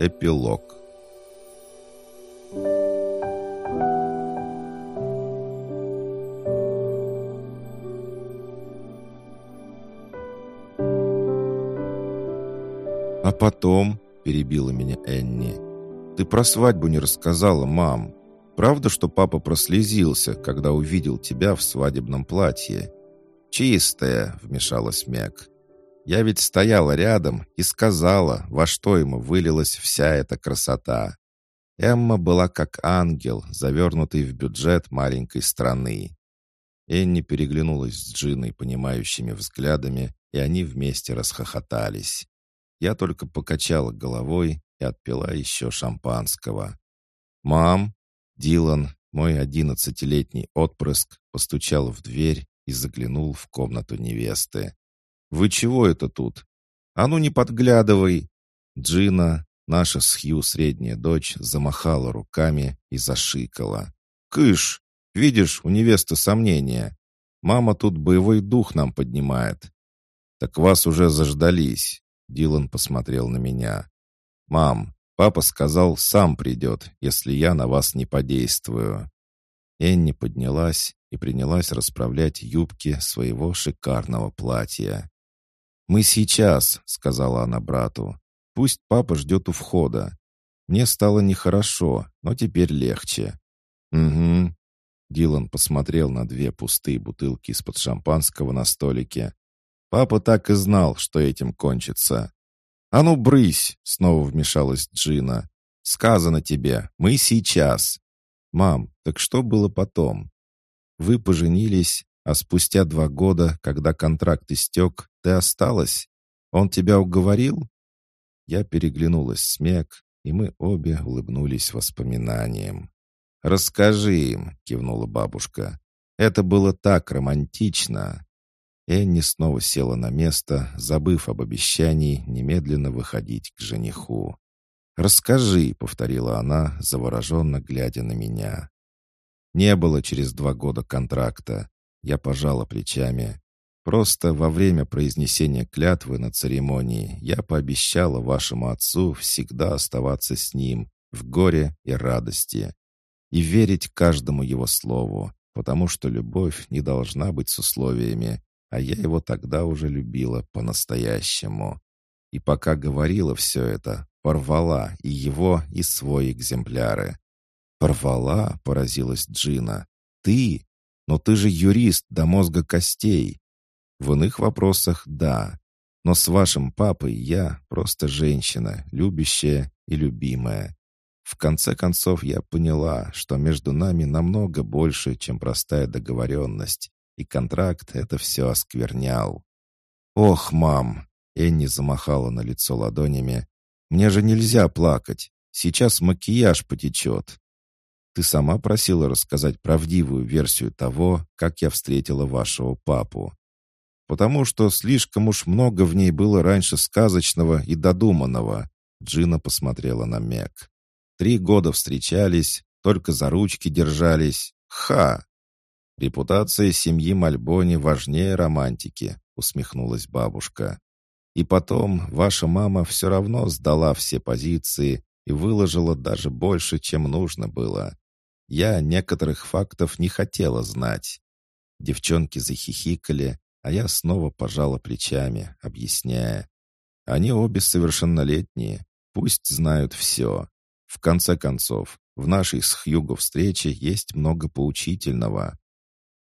Эпилог «А потом?» — перебила меня Энни. «Ты про свадьбу не рассказала, мам. Правда, что папа прослезился, когда увидел тебя в свадебном платье?» «Чистая», — вмешалась Мэг. «Я ведь стояла рядом и сказала, во что ему вылилась вся эта красота. Эмма была как ангел, завернутый в бюджет маленькой страны». Энни переглянулась с Джиной понимающими взглядами, и они вместе расхохотались. Я только покачала головой и отпила еще шампанского. «Мам!» Дилан, мой одиннадцатилетний отпрыск, постучал в дверь и заглянул в комнату невесты. «Вы чего это тут? А ну не подглядывай!» Джина, наша с Хью средняя дочь, замахала руками и зашикала. «Кыш! Видишь, у невесты сомнения. Мама тут боевой дух нам поднимает». «Так вас уже заждались», — Дилан посмотрел на меня. «Мам, папа сказал, сам придет, если я на вас не подействую». Энни поднялась и принялась расправлять юбки своего шикарного платья. «Мы сейчас», — сказала она брату. «Пусть папа ждет у входа. Мне стало нехорошо, но теперь легче». «Угу». Дилан посмотрел на две пустые бутылки из-под шампанского на столике. «Папа так и знал, что этим кончится». «А ну, брысь!» — снова вмешалась Джина. «Сказано тебе, мы сейчас». «Мам, так что было потом?» Вы поженились, а спустя два года, когда контракт истек, ты осталась? Он тебя уговорил?» Я переглянулась с Мек, и мы обе улыбнулись воспоминаниям. «Расскажи им», — кивнула бабушка. «Это было так романтично». Энни снова села на место, забыв об обещании немедленно выходить к жениху. «Расскажи», — повторила она, завороженно глядя на меня. Не было через два года контракта. Я пожала плечами. Просто во время произнесения клятвы на церемонии я пообещала вашему отцу всегда оставаться с ним в горе и радости и верить каждому его слову, потому что любовь не должна быть с условиями, а я его тогда уже любила по-настоящему. И пока говорила все это, порвала и его, и свой экземпляры. «Порвала?» — поразилась Джина. «Ты? Но ты же юрист до мозга костей». «В иных вопросах — да. Но с вашим папой я просто женщина, любящая и любимая. В конце концов я поняла, что между нами намного больше, чем простая договоренность, и контракт это все осквернял. «Ох, мам!» — Энни замахала на лицо ладонями. «Мне же нельзя плакать. Сейчас макияж потечет». Ты сама просила рассказать правдивую версию того, как я встретила вашего папу. Потому что слишком уж много в ней было раньше сказочного и додуманного. Джина посмотрела на Мек. Три года встречались, только за ручки держались. Ха! Репутация семьи Мальбони важнее романтики, усмехнулась бабушка. И потом ваша мама все равно сдала все позиции и выложила даже больше, чем нужно было. Я некоторых фактов не хотела знать. Девчонки захихикали, а я снова пожала плечами, объясняя. Они обе совершеннолетние, пусть знают все. В конце концов, в нашей с Хьюго встрече есть много поучительного.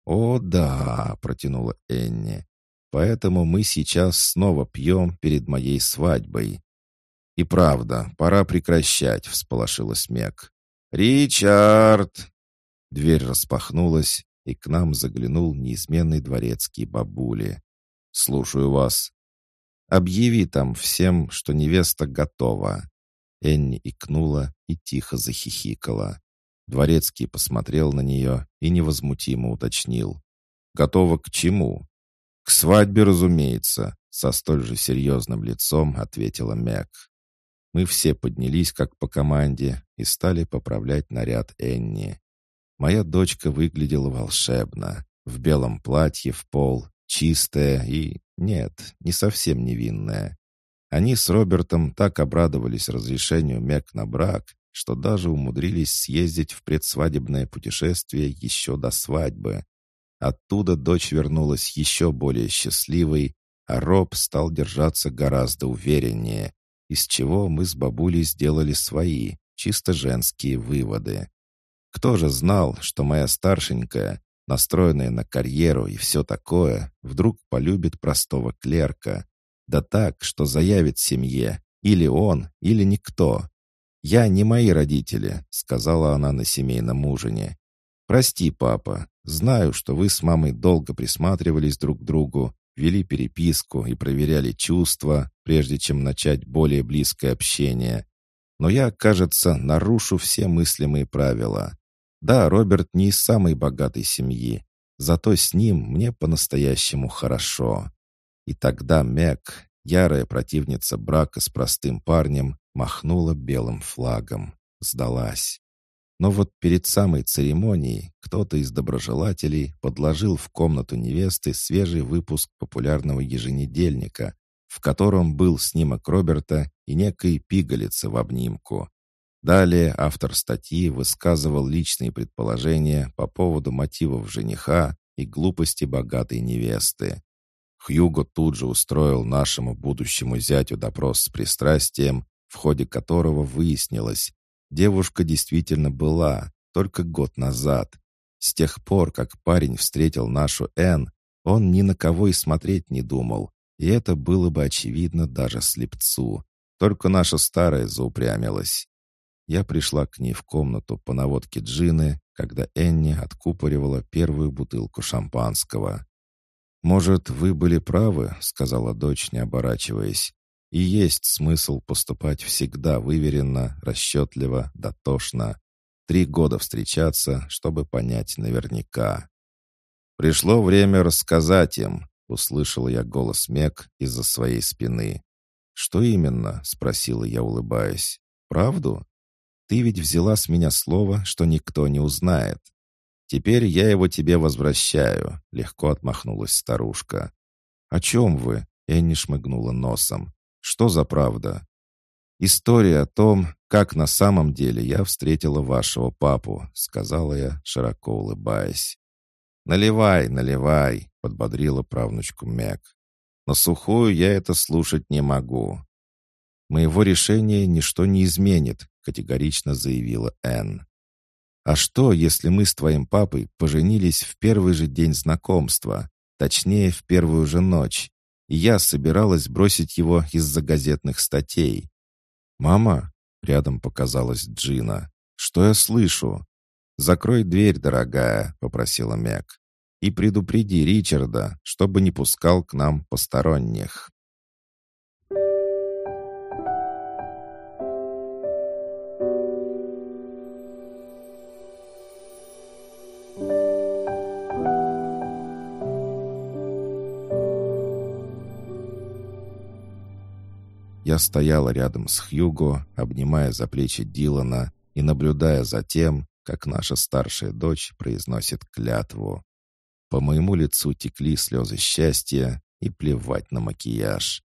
«О, да», — протянула Энни. «Поэтому мы сейчас снова пьем перед моей свадьбой». «И правда, пора прекращать», — всполошилась Мек. «Ричард!» Дверь распахнулась, и к нам заглянул неизменный дворецкий бабули. «Слушаю вас». «Объяви там всем, что невеста готова». Энни икнула и тихо захихикала. Дворецкий посмотрел на нее и невозмутимо уточнил. «Готова к чему?» «К свадьбе, разумеется», — со столь же серьезным лицом ответила Мэг. Мы все поднялись как по команде и стали поправлять наряд Энни. Моя дочка выглядела волшебно, в белом платье в пол, чистая и, нет, не совсем невинная. Они с Робертом так обрадовались разрешению Мек на брак, что даже умудрились съездить в предсвадебное путешествие еще до свадьбы. Оттуда дочь вернулась еще более счастливой, а Роб стал держаться гораздо увереннее, из чего мы с бабулей сделали свои, чисто женские выводы. Кто же знал, что моя старшенькая, настроенная на карьеру и все такое, вдруг полюбит простого клерка, да так, что заявит семье, или он, или никто. «Я не мои родители», — сказала она на семейном ужине. «Прости, папа, знаю, что вы с мамой долго присматривались друг к другу, вели переписку и проверяли чувства, прежде чем начать более близкое общение. Но я, кажется, нарушу все мыслимые правила. Да, Роберт не из самой богатой семьи, зато с ним мне по-настоящему хорошо. И тогда Мэг, ярая противница брака с простым парнем, махнула белым флагом, сдалась. Но вот перед самой церемонией кто-то из доброжелателей подложил в комнату невесты свежий выпуск популярного еженедельника, в котором был снимок Роберта и некой пигалицы в обнимку. Далее автор статьи высказывал личные предположения по поводу мотивов жениха и глупости богатой невесты. Хьюго тут же устроил нашему будущему зятю допрос с пристрастием, в ходе которого выяснилось, девушка действительно была, только год назад. С тех пор, как парень встретил нашу Энн, он ни на кого и смотреть не думал, и это было бы очевидно даже слепцу. Только наша старая заупрямилась. Я пришла к ней в комнату по наводке Джины, когда Энни откупоривала первую бутылку шампанского. «Может, вы были правы», — сказала дочь, не оборачиваясь. «И есть смысл поступать всегда выверенно, расчетливо, дотошно. Три года встречаться, чтобы понять наверняка». «Пришло время рассказать им», — услышал я голос Мек из-за своей спины. «Что именно?» — спросила я, улыбаясь. «Правду? Ты ведь взяла с меня слово, что никто не узнает». «Теперь я его тебе возвращаю», — легко отмахнулась старушка. «О чем вы?» — Энни шмыгнула носом. «Что за правда?» «История о том, как на самом деле я встретила вашего папу», — сказала я, широко улыбаясь. «Наливай, наливай», — подбодрила правнучку Мэг. «На сухую я это слушать не могу». «Моего решения ничто не изменит», — категорично заявила Энн. А что, если мы с твоим папой поженились в первый же день знакомства, точнее, в первую же ночь, и я собиралась бросить его из-за газетных статей? «Мама?» — рядом показалась Джина. «Что я слышу?» «Закрой дверь, дорогая», — попросила Мэг. «И предупреди Ричарда, чтобы не пускал к нам посторонних». Я стояла рядом с Хьюго, обнимая за плечи Дилана и наблюдая за тем, как наша старшая дочь произносит клятву. По моему лицу текли слезы счастья и плевать на макияж.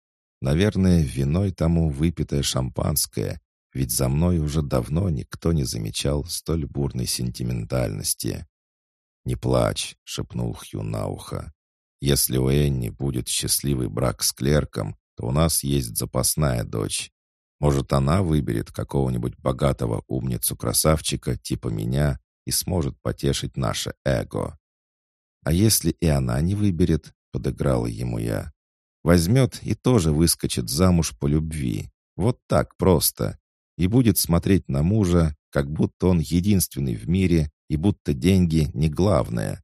Наверное, виной тому выпитое шампанское, ведь за мной уже давно никто не замечал столь бурной сентиментальности. «Не плачь», — шепнул Хью на ухо. «Если у Энни будет счастливый брак с клерком, то у нас есть запасная дочь. Может, она выберет какого-нибудь богатого умницу-красавчика типа меня и сможет потешить наше эго. А если и она не выберет, подыграла ему я, возьмет и тоже выскочит замуж по любви. Вот так просто. И будет смотреть на мужа, как будто он единственный в мире и будто деньги не главное.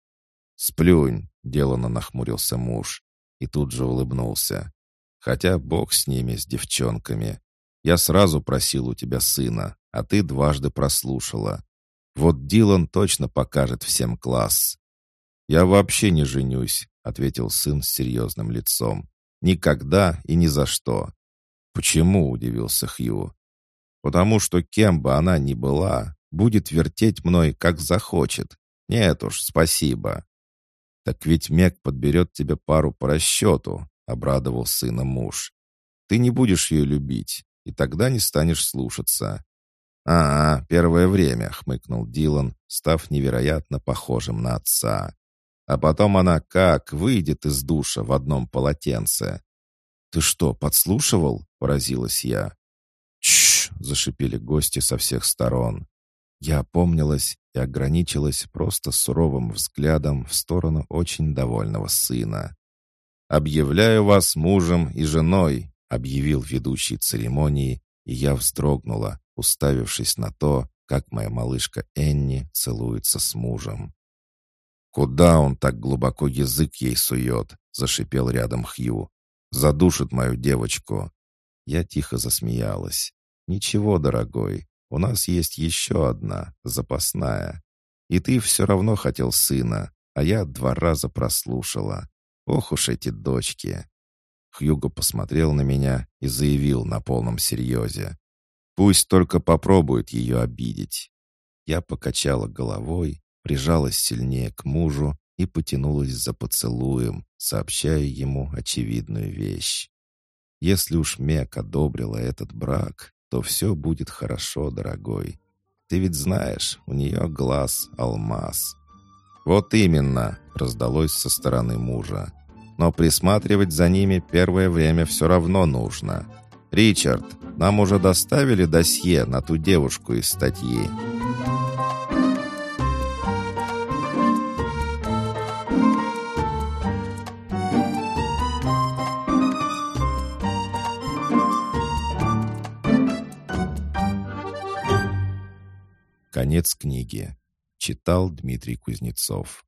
«Сплюнь!» — делано нахмурился муж и тут же улыбнулся. Хотя бог с ними, с девчонками. Я сразу просил у тебя сына, а ты дважды прослушала. Вот Дилан точно покажет всем класс. Я вообще не женюсь, ответил сын с серьезным лицом. Никогда и ни за что. Почему, удивился Хью. Потому что кем бы она ни была, будет вертеть мной, как захочет. Нет уж, спасибо. Так ведь Мек подберет тебе пару по расчету, обрадовал сына муж. Ты не будешь ее любить, и тогда не станешь слушаться». «А, -а первое время», — хмыкнул Дилан, став невероятно похожим на отца. А потом она как выйдет из душа в одном полотенце. «Ты что, подслушивал?» — поразилась я. «Чш!» — зашипели гости со всех сторон. Я опомнилась и ограничилась просто суровым взглядом в сторону очень довольного сына. «Объявляю вас мужем и женой», — объявил ведущий церемонии, и я вздрогнула, уставившись на то, как моя малышка Энни целуется с мужем. «Куда он так глубоко язык ей сует?» — зашипел рядом Хью. «Задушит мою девочку». Я тихо засмеялась. «Ничего, дорогой, у нас есть еще одна, запасная. И ты все равно хотел сына, а я два раза прослушала. Ох уж эти дочки!» Хьюго посмотрел на меня и заявил на полном серьезе. «Пусть только попробует ее обидеть». Я покачала головой, прижалась сильнее к мужу и потянулась за поцелуем, сообщая ему очевидную вещь. «Если уж Мек одобрила этот брак, то все будет хорошо, дорогой. Ты ведь знаешь, у нее глаз алмаз». «Вот именно», — раздалось со стороны мужа. «Но присматривать за ними первое время все равно нужно. Ричард, нам уже доставили досье на ту девушку из статьи». Конец книги. Читал Дмитрий Кузнецов.